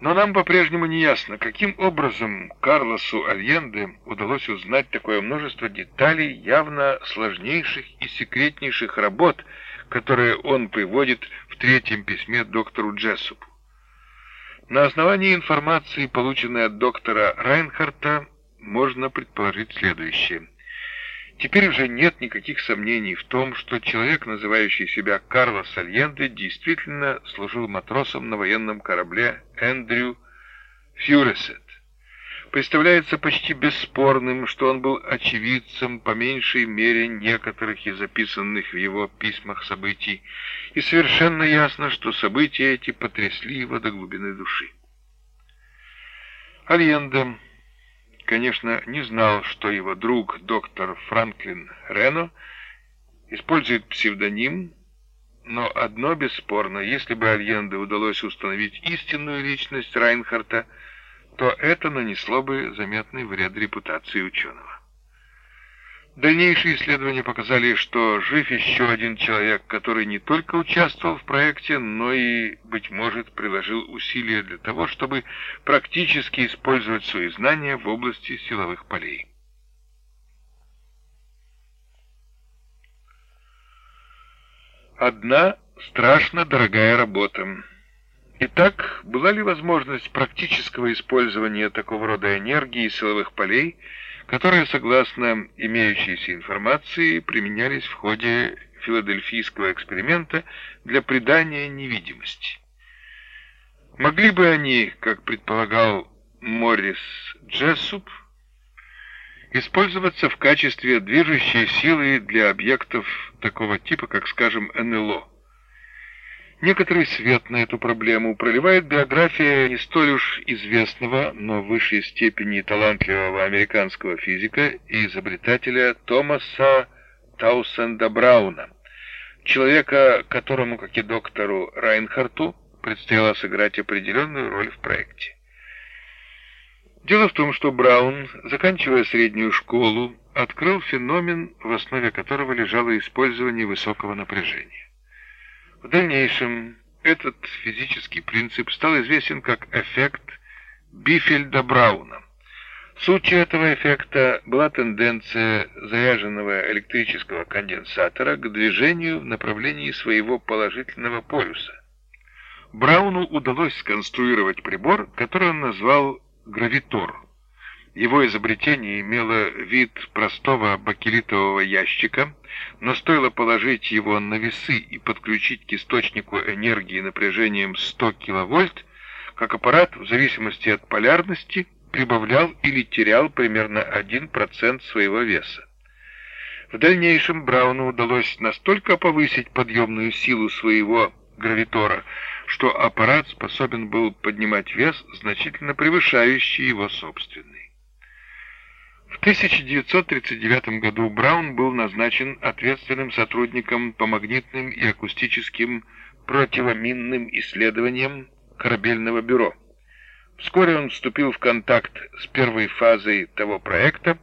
Но нам по-прежнему не ясно, каким образом Карлосу Альенде удалось узнать такое множество деталей явно сложнейших и секретнейших работ, которые он приводит в третьем письме доктору Джессупу. На основании информации, полученной от доктора Райнхарта, можно предположить следующее. Теперь уже нет никаких сомнений в том, что человек, называющий себя Карлос Альенде, действительно служил матросом на военном корабле Эндрю Фьюресет. Представляется почти бесспорным, что он был очевидцем по меньшей мере некоторых из записанных в его письмах событий, и совершенно ясно, что события эти потрясли его до глубины души. Альенде конечно, не знал, что его друг, доктор Франклин Рено, использует псевдоним, но одно бесспорно, если бы Альенде удалось установить истинную личность Райнхарта, то это нанесло бы заметный вред репутации ученого. Дальнейшие исследования показали, что жив еще один человек, который не только участвовал в проекте, но и, быть может, приложил усилия для того, чтобы практически использовать свои знания в области силовых полей. Одна страшно дорогая работа. Итак, была ли возможность практического использования такого рода энергии и силовых полей – которые, согласно имеющейся информации, применялись в ходе филадельфийского эксперимента для придания невидимости. Могли бы они, как предполагал Моррис Джессуп, использоваться в качестве движущей силы для объектов такого типа, как, скажем, НЛО. Некоторый свет на эту проблему проливает биография не столь уж известного, но в высшей степени талантливого американского физика и изобретателя Томаса Таусенда Брауна, человека, которому, как и доктору Райнхарту, предстояло сыграть определенную роль в проекте. Дело в том, что Браун, заканчивая среднюю школу, открыл феномен, в основе которого лежало использование высокого напряжения. В дальнейшем этот физический принцип стал известен как эффект Бифельда-Брауна. Сутью этого эффекта была тенденция заряженного электрического конденсатора к движению в направлении своего положительного полюса. Брауну удалось сконструировать прибор, который он назвал гравитор. Его изобретение имело вид простого бакелитового ящика, но стоило положить его на весы и подключить к источнику энергии напряжением 100 киловольт, как аппарат, в зависимости от полярности, прибавлял или терял примерно 1% своего веса. В дальнейшем Брауну удалось настолько повысить подъемную силу своего гравитора, что аппарат способен был поднимать вес, значительно превышающий его собственный. В 1939 году Браун был назначен ответственным сотрудником по магнитным и акустическим противоминным исследованиям корабельного бюро. Вскоре он вступил в контакт с первой фазой того проекта,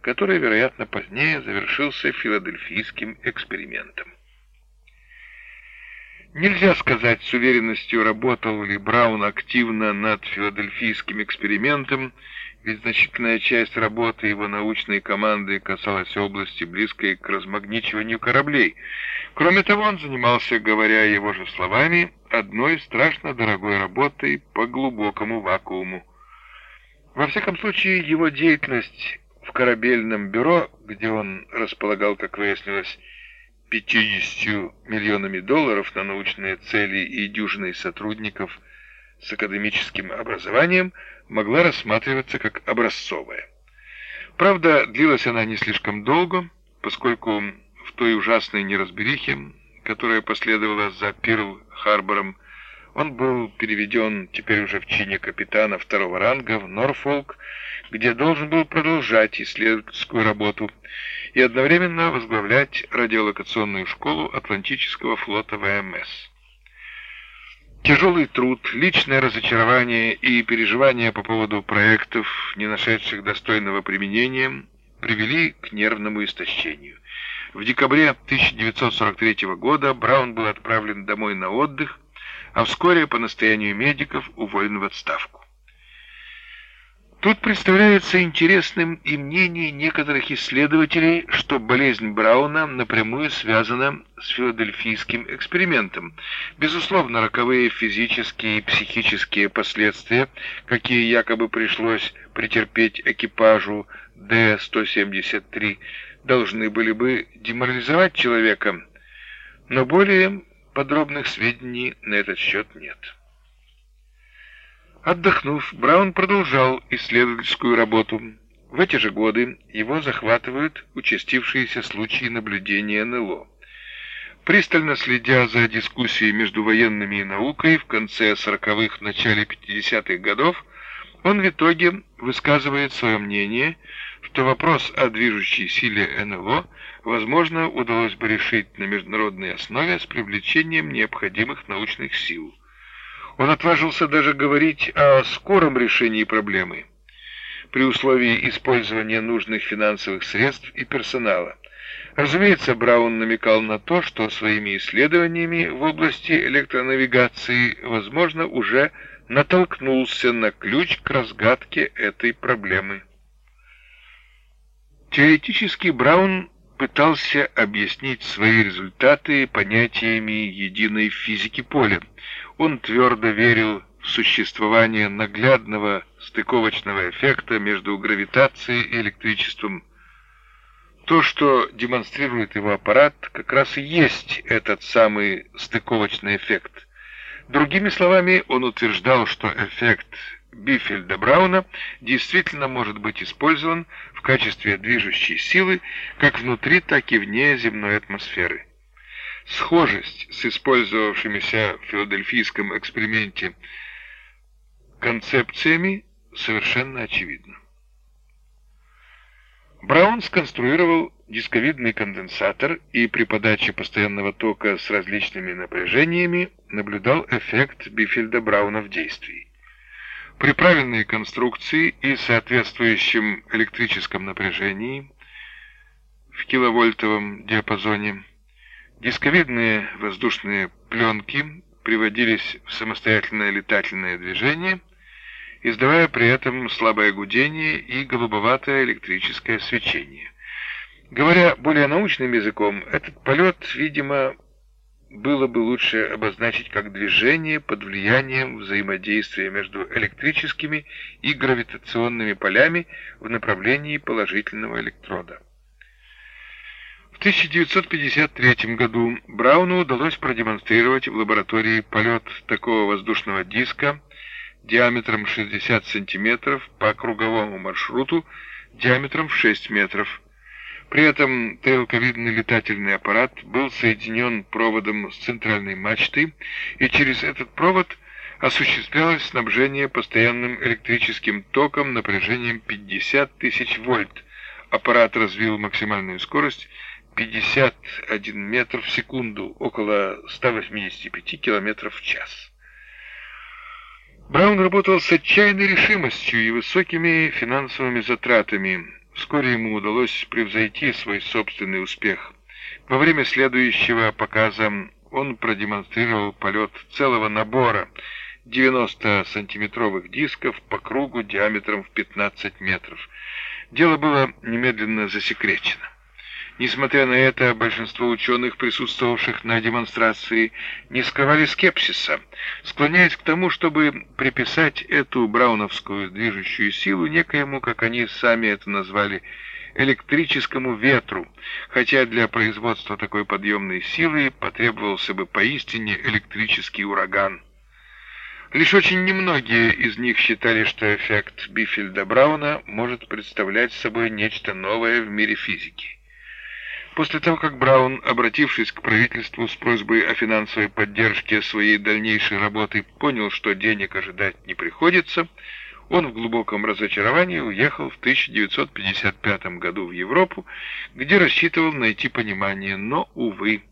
который, вероятно, позднее завершился филадельфийским экспериментом. Нельзя сказать с уверенностью, работал ли Браун активно над филадельфийским экспериментом, ведь значительная часть работы его научной команды касалась области, близкой к размагничиванию кораблей. Кроме того, он занимался, говоря его же словами, одной страшно дорогой работой по глубокому вакууму. Во всяком случае, его деятельность в корабельном бюро, где он располагал, как выяснилось, 50 миллионами долларов на научные цели и дюжиной сотрудников с академическим образованием, могла рассматриваться как образцовая. Правда, длилась она не слишком долго, поскольку в той ужасной неразберихе, которая последовала за Пирл-Харбором, он был переведен теперь уже в чине капитана второго ранга в Норфолк, где должен был продолжать исследовательскую работу и одновременно возглавлять радиолокационную школу Атлантического флота ВМС. Тяжелый труд, личное разочарование и переживания по поводу проектов, не нашедших достойного применения, привели к нервному истощению. В декабре 1943 года Браун был отправлен домой на отдых, а вскоре по настоянию медиков уволен в отставку. Тут представляется интересным и мнение некоторых исследователей, что болезнь Брауна напрямую связана с филадельфийским экспериментом. Безусловно, роковые физические и психические последствия, какие якобы пришлось претерпеть экипажу Д-173, должны были бы деморализовать человека, но более подробных сведений на этот счет нет. Отдохнув, Браун продолжал исследовательскую работу. В эти же годы его захватывают участившиеся случаи наблюдения НЛО. Пристально следя за дискуссией между военными и наукой в конце 40-х, начале 50-х годов, он в итоге высказывает свое мнение, что вопрос о движущей силе НЛО, возможно, удалось бы решить на международной основе с привлечением необходимых научных сил – он отважился даже говорить о скором решении проблемы, при условии использования нужных финансовых средств и персонала. Разумеется, Браун намекал на то, что своими исследованиями в области электронавигации, возможно, уже натолкнулся на ключ к разгадке этой проблемы. Теоретически Браун пытался объяснить свои результаты понятиями единой физики поля. Он твердо верил в существование наглядного стыковочного эффекта между гравитацией и электричеством. То, что демонстрирует его аппарат, как раз и есть этот самый стыковочный эффект. Другими словами, он утверждал, что эффект Бифельда Брауна действительно может быть использован в качестве движущей силы как внутри, так и вне земной атмосферы. Схожесть с использовавшимися в филадельфийском эксперименте концепциями совершенно очевидна. Браун сконструировал дисковидный конденсатор и при подаче постоянного тока с различными напряжениями наблюдал эффект Бифельда-Брауна в действии. При правильной конструкции и соответствующем электрическом напряжении в киловольтовом диапазоне дисковидные воздушные пленки приводились в самостоятельное летательное движение, издавая при этом слабое гудение и голубоватое электрическое свечение. Говоря более научным языком, этот полет, видимо, было бы лучше обозначить как движение под влиянием взаимодействия между электрическими и гравитационными полями в направлении положительного электрода. В 1953 году Брауну удалось продемонстрировать в лаборатории полет такого воздушного диска диаметром 60 см по круговому маршруту диаметром в 6 метров при этом тарелковидный летательный аппарат был соединен проводом с центральной мачтой, и через этот провод осуществлялось снабжение постоянным электрическим током напряжением 50 тысяч вольт. Аппарат развил максимальную скорость 51 метр в секунду, около 185 километров в час. Браун работал с отчаянной решимостью и высокими финансовыми затратами. Вскоре ему удалось превзойти свой собственный успех. Во время следующего показа он продемонстрировал полет целого набора 90-сантиметровых дисков по кругу диаметром в 15 метров. Дело было немедленно засекречено. Несмотря на это, большинство ученых, присутствовавших на демонстрации, не скрывали скепсиса, склоняясь к тому, чтобы приписать эту брауновскую движущую силу некоему, как они сами это назвали, электрическому ветру, хотя для производства такой подъемной силы потребовался бы поистине электрический ураган. Лишь очень немногие из них считали, что эффект Бифельда-Брауна может представлять собой нечто новое в мире физики. После того, как Браун, обратившись к правительству с просьбой о финансовой поддержке своей дальнейшей работы, понял, что денег ожидать не приходится, он в глубоком разочаровании уехал в 1955 году в Европу, где рассчитывал найти понимание, но, увы.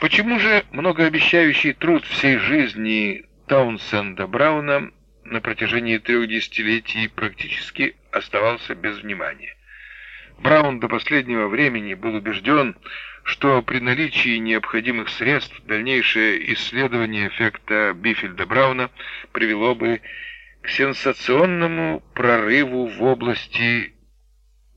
Почему же многообещающий труд всей жизни Таунсенда Брауна на протяжении трех десятилетий практически оставался без внимания? Браун до последнего времени был убежден, что при наличии необходимых средств дальнейшее исследование эффекта Бифельда-Брауна привело бы к сенсационному прорыву в области